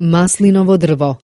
Maslinovo drvo.